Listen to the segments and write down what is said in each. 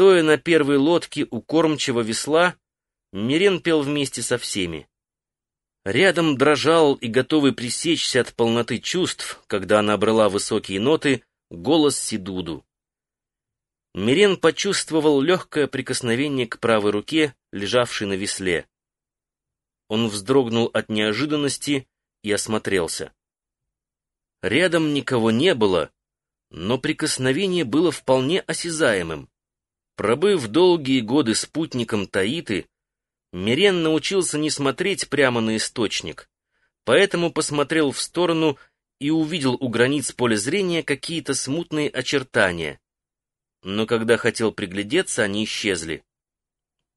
Стоя на первой лодке у кормчего весла, Мирен пел вместе со всеми. Рядом дрожал и готовый пресечься от полноты чувств, когда она обрела высокие ноты, голос Сидуду. Мирен почувствовал легкое прикосновение к правой руке, лежавшей на весле. Он вздрогнул от неожиданности и осмотрелся. Рядом никого не было, но прикосновение было вполне осязаемым. Пробыв долгие годы спутником Таиты, Мирен научился не смотреть прямо на источник, поэтому посмотрел в сторону и увидел у границ поля зрения какие-то смутные очертания. Но когда хотел приглядеться, они исчезли.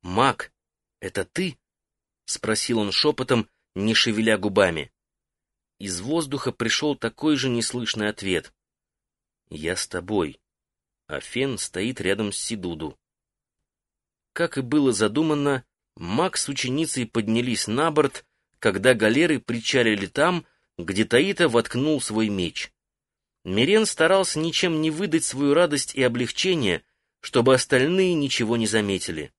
«Мак, это ты?» — спросил он шепотом, не шевеля губами. Из воздуха пришел такой же неслышный ответ. «Я с тобой». А Фен стоит рядом с Сидуду. Как и было задумано, Мак с ученицей поднялись на борт, когда галеры причалили там, где Таита воткнул свой меч. Мирен старался ничем не выдать свою радость и облегчение, чтобы остальные ничего не заметили.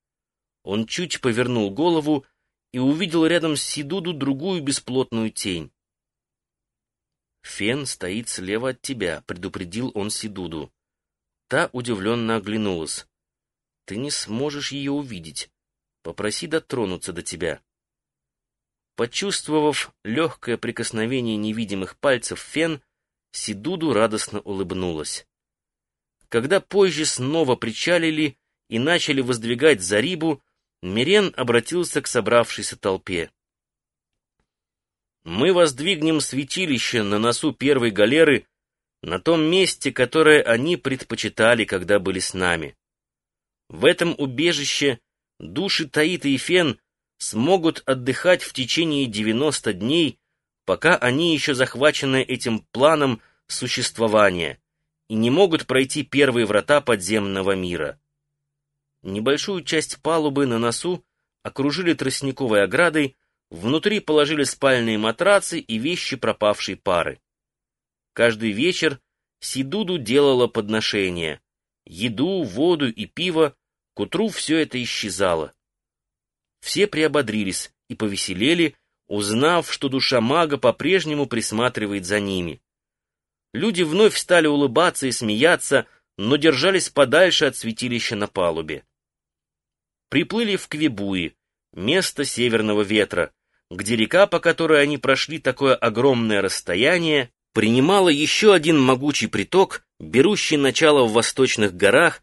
Он чуть повернул голову и увидел рядом с Сидуду другую бесплотную тень. «Фен стоит слева от тебя», — предупредил он Сидуду. Та удивленно оглянулась. «Ты не сможешь ее увидеть. Попроси дотронуться до тебя». Почувствовав легкое прикосновение невидимых пальцев Фен, Сидуду радостно улыбнулась. Когда позже снова причалили и начали воздвигать Зарибу, Мирен обратился к собравшейся толпе. «Мы воздвигнем святилище на носу первой галеры на том месте, которое они предпочитали, когда были с нами. В этом убежище души Таита и Фен смогут отдыхать в течение 90 дней, пока они еще захвачены этим планом существования и не могут пройти первые врата подземного мира. Небольшую часть палубы на носу окружили тростниковой оградой, внутри положили спальные матрацы и вещи пропавшей пары. Каждый вечер Сидуду делала подношения. Еду, воду и пиво, к утру все это исчезало. Все приободрились и повеселели, узнав, что душа мага по-прежнему присматривает за ними. Люди вновь стали улыбаться и смеяться, но держались подальше от святилища на палубе. Приплыли в Квебуи, место северного ветра, где река, по которой они прошли такое огромное расстояние, принимала еще один могучий приток, берущий начало в восточных горах,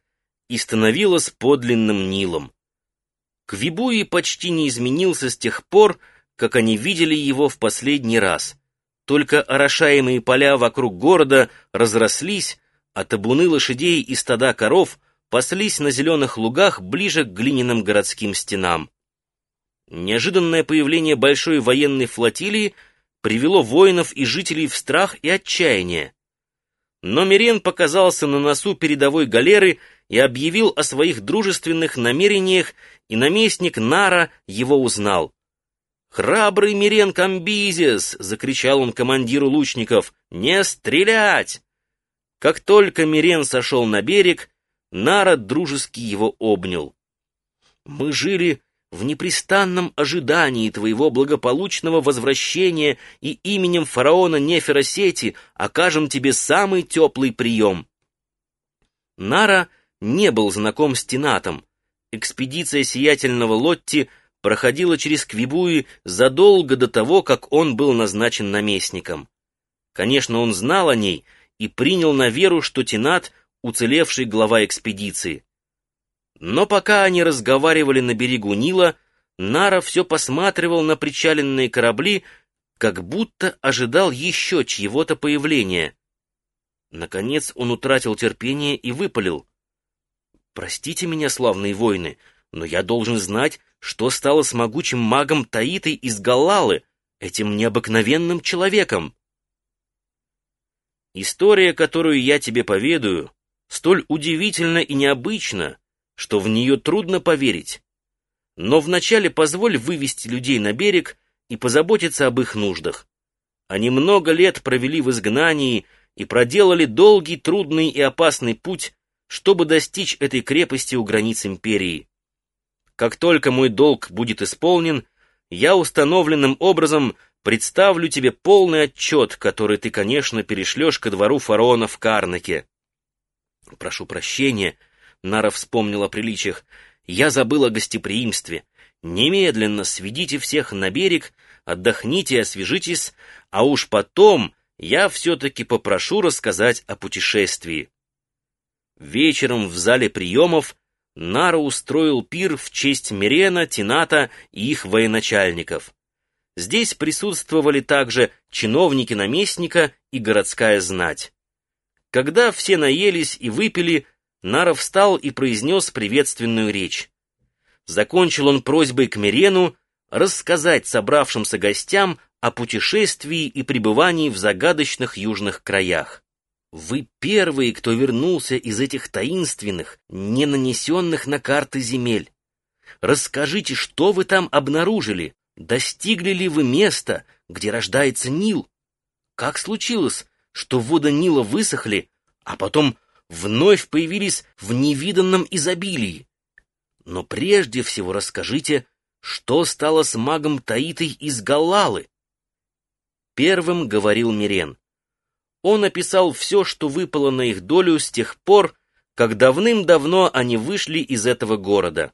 и становилась подлинным Нилом. Квибуи почти не изменился с тех пор, как они видели его в последний раз. Только орошаемые поля вокруг города разрослись, а табуны лошадей и стада коров паслись на зеленых лугах ближе к глиняным городским стенам. Неожиданное появление большой военной флотилии привело воинов и жителей в страх и отчаяние. Но Мирен показался на носу передовой галеры и объявил о своих дружественных намерениях, и наместник Нара его узнал. «Храбрый Мирен Камбизис!» — закричал он командиру лучников. «Не стрелять!» Как только Мирен сошел на берег, Нара дружески его обнял. «Мы жили в непрестанном ожидании твоего благополучного возвращения и именем фараона Неферосети окажем тебе самый теплый прием». Нара — не был знаком с Тинатом. Экспедиция сиятельного Лотти проходила через Квибуи задолго до того, как он был назначен наместником. Конечно, он знал о ней и принял на веру, что Тинат — уцелевший глава экспедиции. Но пока они разговаривали на берегу Нила, Нара все посматривал на причаленные корабли, как будто ожидал еще чьего-то появления. Наконец он утратил терпение и выпалил. Простите меня, славные воины, но я должен знать, что стало с могучим магом Таитой из Галлалы, этим необыкновенным человеком. История, которую я тебе поведаю, столь удивительна и необычна, что в нее трудно поверить. Но вначале позволь вывести людей на берег и позаботиться об их нуждах. Они много лет провели в изгнании и проделали долгий, трудный и опасный путь, чтобы достичь этой крепости у границ империи. Как только мой долг будет исполнен, я установленным образом представлю тебе полный отчет, который ты, конечно, перешлешь ко двору фараона в Карнаке. Прошу прощения, Нара вспомнила о приличиях. Я забыл о гостеприимстве. Немедленно сведите всех на берег, отдохните и освежитесь, а уж потом я все-таки попрошу рассказать о путешествии. Вечером в зале приемов Нара устроил пир в честь Мирена, Тината и их военачальников. Здесь присутствовали также чиновники наместника и городская знать. Когда все наелись и выпили, Нара встал и произнес приветственную речь. Закончил он просьбой к Мирену рассказать собравшимся гостям о путешествии и пребывании в загадочных южных краях. Вы первые, кто вернулся из этих таинственных, не нанесенных на карты земель. Расскажите, что вы там обнаружили? Достигли ли вы места, где рождается Нил? Как случилось, что воды Нила высохли, а потом вновь появились в невиданном изобилии? Но прежде всего расскажите, что стало с магом Таитой из Галлалы? Первым говорил Мирен. Он описал все, что выпало на их долю с тех пор, как давным-давно они вышли из этого города.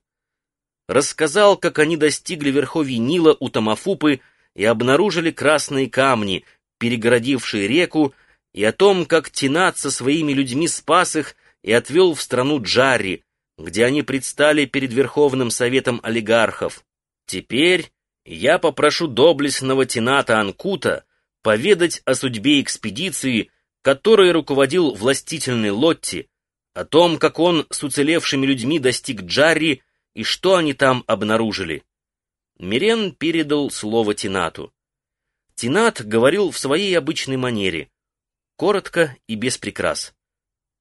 Рассказал, как они достигли верховья Нила у Тамафупы и обнаружили красные камни, перегородившие реку, и о том, как Тинат со своими людьми спас их и отвел в страну Джарри, где они предстали перед Верховным Советом олигархов. Теперь я попрошу доблестного Тината Анкута поведать о судьбе экспедиции, которой руководил властительный Лотти, о том, как он с уцелевшими людьми достиг Джарри и что они там обнаружили. Мирен передал слово Тинату. Тинат говорил в своей обычной манере, коротко и без прикрас.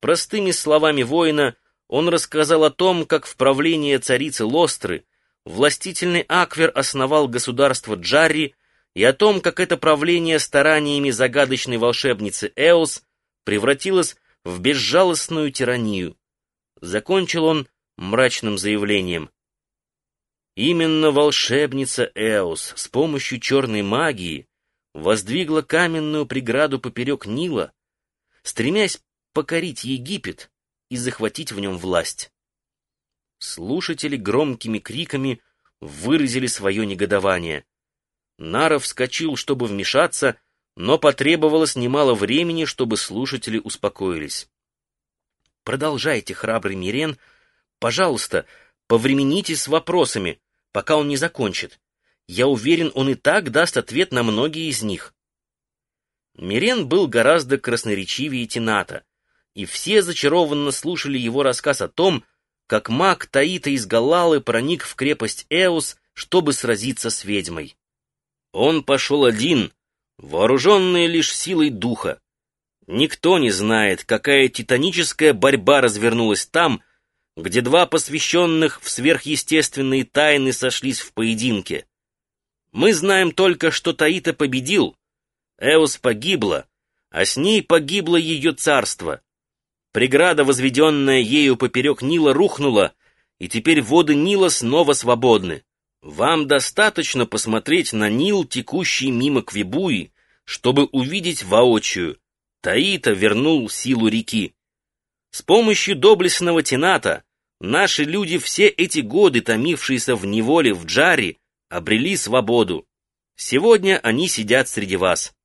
Простыми словами воина он рассказал о том, как в правлении царицы Лостры властительный Аквер основал государство Джарри и о том, как это правление стараниями загадочной волшебницы Эос превратилось в безжалостную тиранию. Закончил он мрачным заявлением. Именно волшебница Эос с помощью черной магии воздвигла каменную преграду поперек Нила, стремясь покорить Египет и захватить в нем власть. Слушатели громкими криками выразили свое негодование. Нара вскочил, чтобы вмешаться, но потребовалось немало времени, чтобы слушатели успокоились. «Продолжайте, храбрый Мирен. Пожалуйста, повремените с вопросами, пока он не закончит. Я уверен, он и так даст ответ на многие из них». Мирен был гораздо красноречивее Тината, и все зачарованно слушали его рассказ о том, как маг Таита из Галалы проник в крепость Эус, чтобы сразиться с ведьмой. Он пошел один, вооруженный лишь силой духа. Никто не знает, какая титаническая борьба развернулась там, где два посвященных в сверхъестественные тайны сошлись в поединке. Мы знаем только, что Таита победил, Эос погибла, а с ней погибло ее царство. Преграда, возведенная ею поперек Нила, рухнула, и теперь воды Нила снова свободны. Вам достаточно посмотреть на Нил, текущий мимо Квебуи, чтобы увидеть воочию. Таита вернул силу реки. С помощью доблестного Тената наши люди все эти годы, томившиеся в неволе в Джаре, обрели свободу. Сегодня они сидят среди вас.